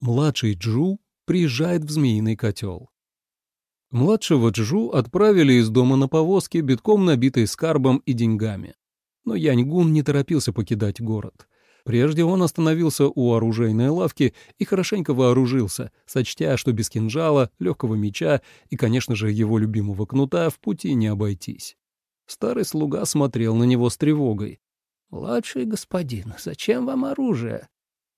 Младший Джу приезжает в змеиный котел. Младшего Джу отправили из дома на повозке, битком набитой скарбом и деньгами. Но Яньгун не торопился покидать город. Прежде он остановился у оружейной лавки и хорошенько вооружился, сочтя, что без кинжала, легкого меча и, конечно же, его любимого кнута в пути не обойтись. Старый слуга смотрел на него с тревогой. «Младший господин, зачем вам оружие?»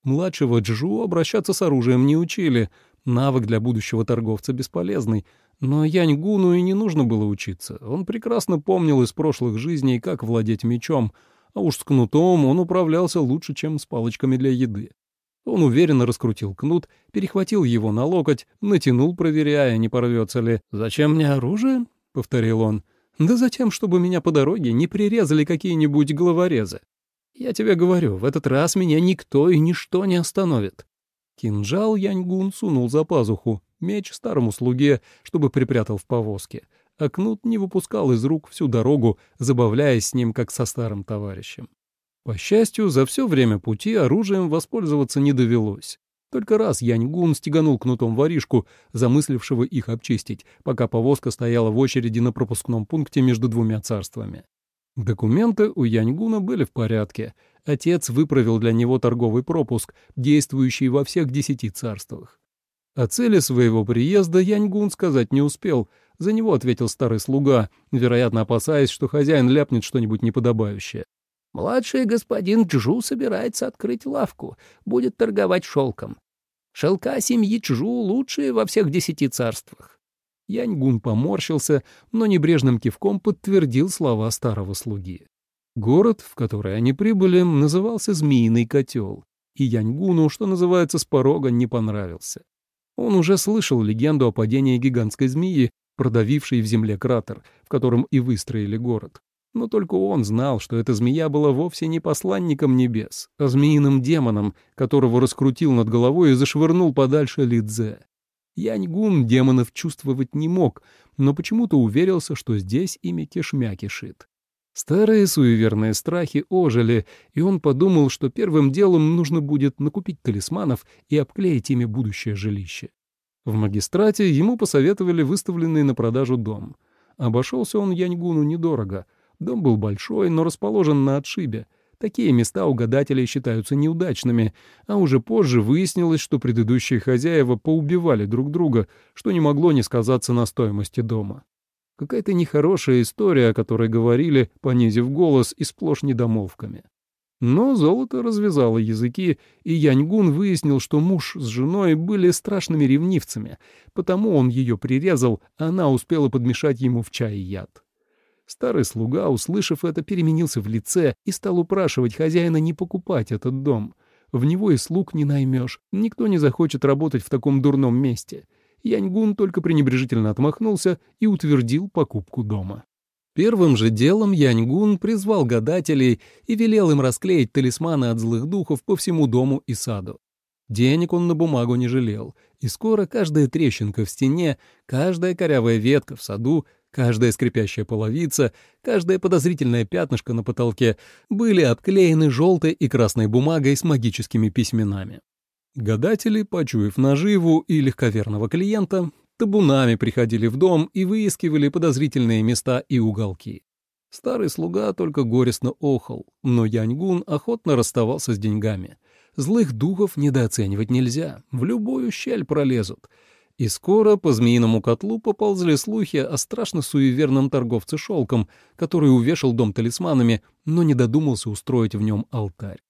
Младшего Джу обращаться с оружием не учили. Навык для будущего торговца бесполезный. Но Яньгуну и не нужно было учиться. Он прекрасно помнил из прошлых жизней, как владеть мечом, а уж с кнутом он управлялся лучше, чем с палочками для еды. Он уверенно раскрутил кнут, перехватил его на локоть, натянул, проверяя, не порвется ли. «Зачем мне оружие?» — повторил он. «Да затем, чтобы меня по дороге не прирезали какие-нибудь головорезы. Я тебе говорю, в этот раз меня никто и ничто не остановит. Кинжал Яньгун сунул за пазуху, меч старому слуге, чтобы припрятал в повозке, а кнут не выпускал из рук всю дорогу, забавляясь с ним, как со старым товарищем. По счастью, за все время пути оружием воспользоваться не довелось. Только раз Яньгун стеганул кнутом воришку, замыслившего их обчистить, пока повозка стояла в очереди на пропускном пункте между двумя царствами. Документы у Яньгуна были в порядке. Отец выправил для него торговый пропуск, действующий во всех десяти царствах. О цели своего приезда Яньгун сказать не успел. За него ответил старый слуга, вероятно, опасаясь, что хозяин ляпнет что-нибудь неподобающее. «Младший господин Чжу собирается открыть лавку, будет торговать шелком. Шелка семьи Чжу лучшие во всех десяти царствах. Яньгун поморщился, но небрежным кивком подтвердил слова старого слуги. Город, в который они прибыли, назывался Змеиный котел, и Яньгуну, что называется, с порога не понравился. Он уже слышал легенду о падении гигантской змеи, продавившей в земле кратер, в котором и выстроили город. Но только он знал, что эта змея была вовсе не посланником небес, а змеиным демоном, которого раскрутил над головой и зашвырнул подальше Лидзе. Яньгун демонов чувствовать не мог, но почему-то уверился, что здесь ими кишмя кишит. Старые суеверные страхи ожили, и он подумал, что первым делом нужно будет накупить талисманов и обклеить ими будущее жилище. В магистрате ему посоветовали выставленный на продажу дом. Обошелся он Яньгуну недорого. Дом был большой, но расположен на отшибе — Такие места у гадателей считаются неудачными, а уже позже выяснилось, что предыдущие хозяева поубивали друг друга, что не могло не сказаться на стоимости дома. Какая-то нехорошая история, о которой говорили, понизив голос и сплошь недомолвками. Но золото развязало языки, и Яньгун выяснил, что муж с женой были страшными ревнивцами, потому он ее прирезал, а она успела подмешать ему в чай яд. Старый слуга, услышав это, переменился в лице и стал упрашивать хозяина не покупать этот дом. В него и слуг не наймешь, никто не захочет работать в таком дурном месте. Яньгун только пренебрежительно отмахнулся и утвердил покупку дома. Первым же делом Яньгун призвал гадателей и велел им расклеить талисманы от злых духов по всему дому и саду. Денег он на бумагу не жалел, и скоро каждая трещинка в стене, каждая корявая ветка в саду Каждая скрипящая половица, каждое подозрительное пятнышко на потолке были обклеены желтой и красной бумагой с магическими письменами. Гадатели, почуяв наживу и легковерного клиента, табунами приходили в дом и выискивали подозрительные места и уголки. Старый слуга только горестно охал, но Яньгун охотно расставался с деньгами. Злых духов недооценивать нельзя, в любую щель пролезут — и скоро по змеиному котлу поползли слухи о страшно суеверном торговце шелком, который увешал дом талисманами, но не додумался устроить в нем алтарь.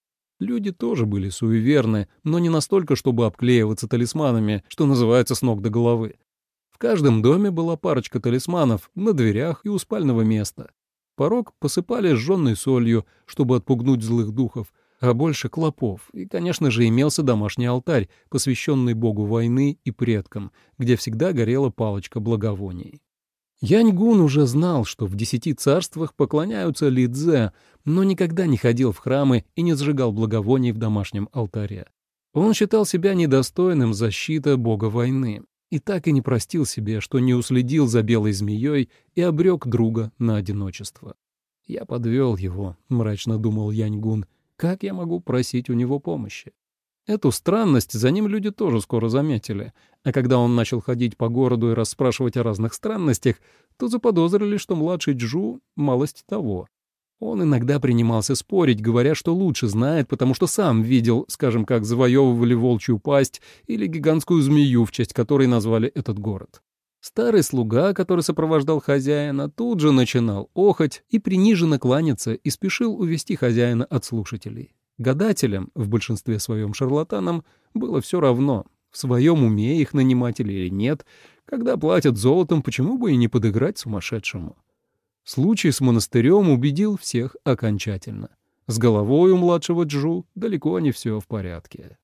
Люди тоже были суеверны, но не настолько, чтобы обклеиваться талисманами, что называется с ног до головы. В каждом доме была парочка талисманов на дверях и у спального места. Порог посыпали сжженной солью, чтобы отпугнуть злых духов, а больше клопов, и, конечно же, имелся домашний алтарь, посвященный богу войны и предкам, где всегда горела палочка благовоний. Яньгун уже знал, что в десяти царствах поклоняются Лидзе, но никогда не ходил в храмы и не сжигал благовоний в домашнем алтаре. Он считал себя недостойным защиты бога войны и так и не простил себе, что не уследил за белой змеей и обрек друга на одиночество. «Я подвел его», — мрачно думал Яньгун, как я могу просить у него помощи? Эту странность за ним люди тоже скоро заметили, а когда он начал ходить по городу и расспрашивать о разных странностях, то заподозрили, что младший Джу — малость того. Он иногда принимался спорить, говоря, что лучше знает, потому что сам видел, скажем, как завоевывали волчью пасть или гигантскую змею, в честь которой назвали этот город. Старый слуга, который сопровождал хозяина, тут же начинал охоть и приниженно кланяться и спешил увести хозяина от слушателей. Гадателям, в большинстве своем шарлатанам, было все равно, в своем уме их наниматели или нет, когда платят золотом, почему бы и не подыграть сумасшедшему. Случай с монастырем убедил всех окончательно. С головой у младшего Джу далеко не все в порядке.